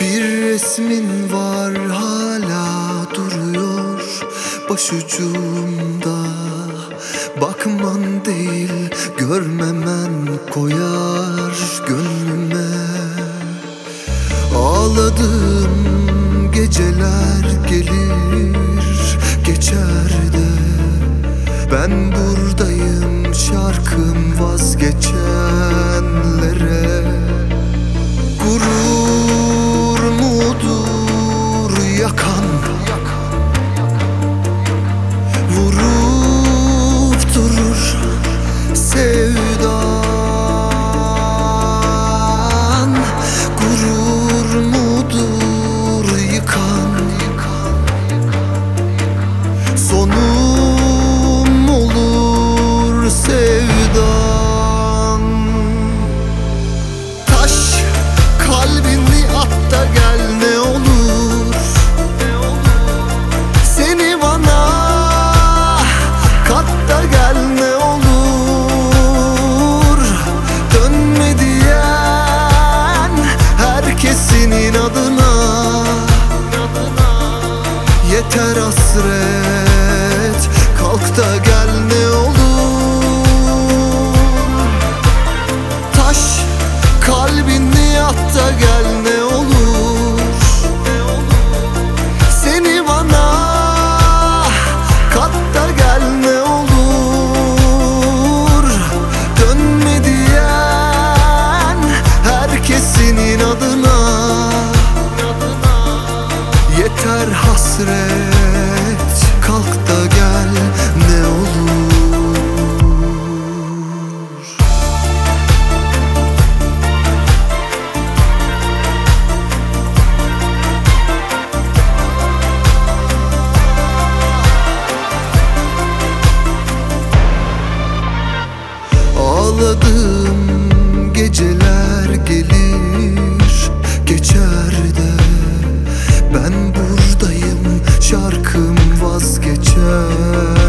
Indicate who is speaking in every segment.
Speaker 1: Bir resmin var hala duruyor başucumda. Bakman değil görmemen koyar gönlüme. Ağladığım geceler gelir Yeter hasret. Kalk da gel ne olur. Taş kalbini at da gel geceler gelir geçer de. Ben buradayım şarkım vazgeçenlere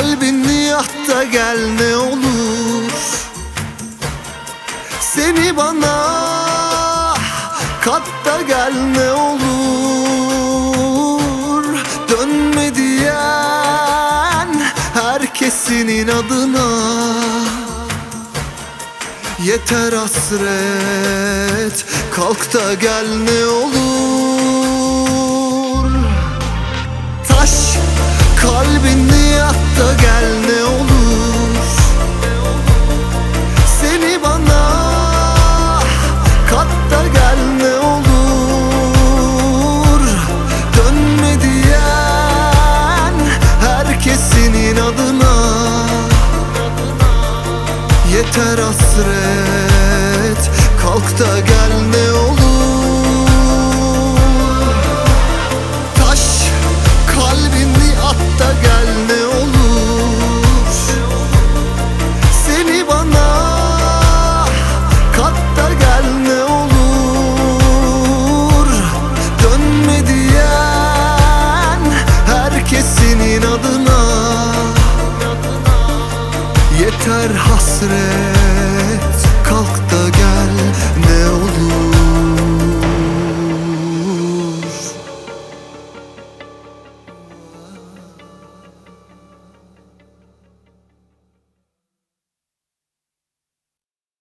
Speaker 1: kalbini at da gel ne olur. Seni bana kat da gel ne olur. Dönme diyen herkesin inadına. Yeter hasret kalk da gel ne olur da gel ne olur. Seni bana kat da gel ne olur. Dönme diyen herkesin inadına. Yeter hasret kalk da gel ne olur hasret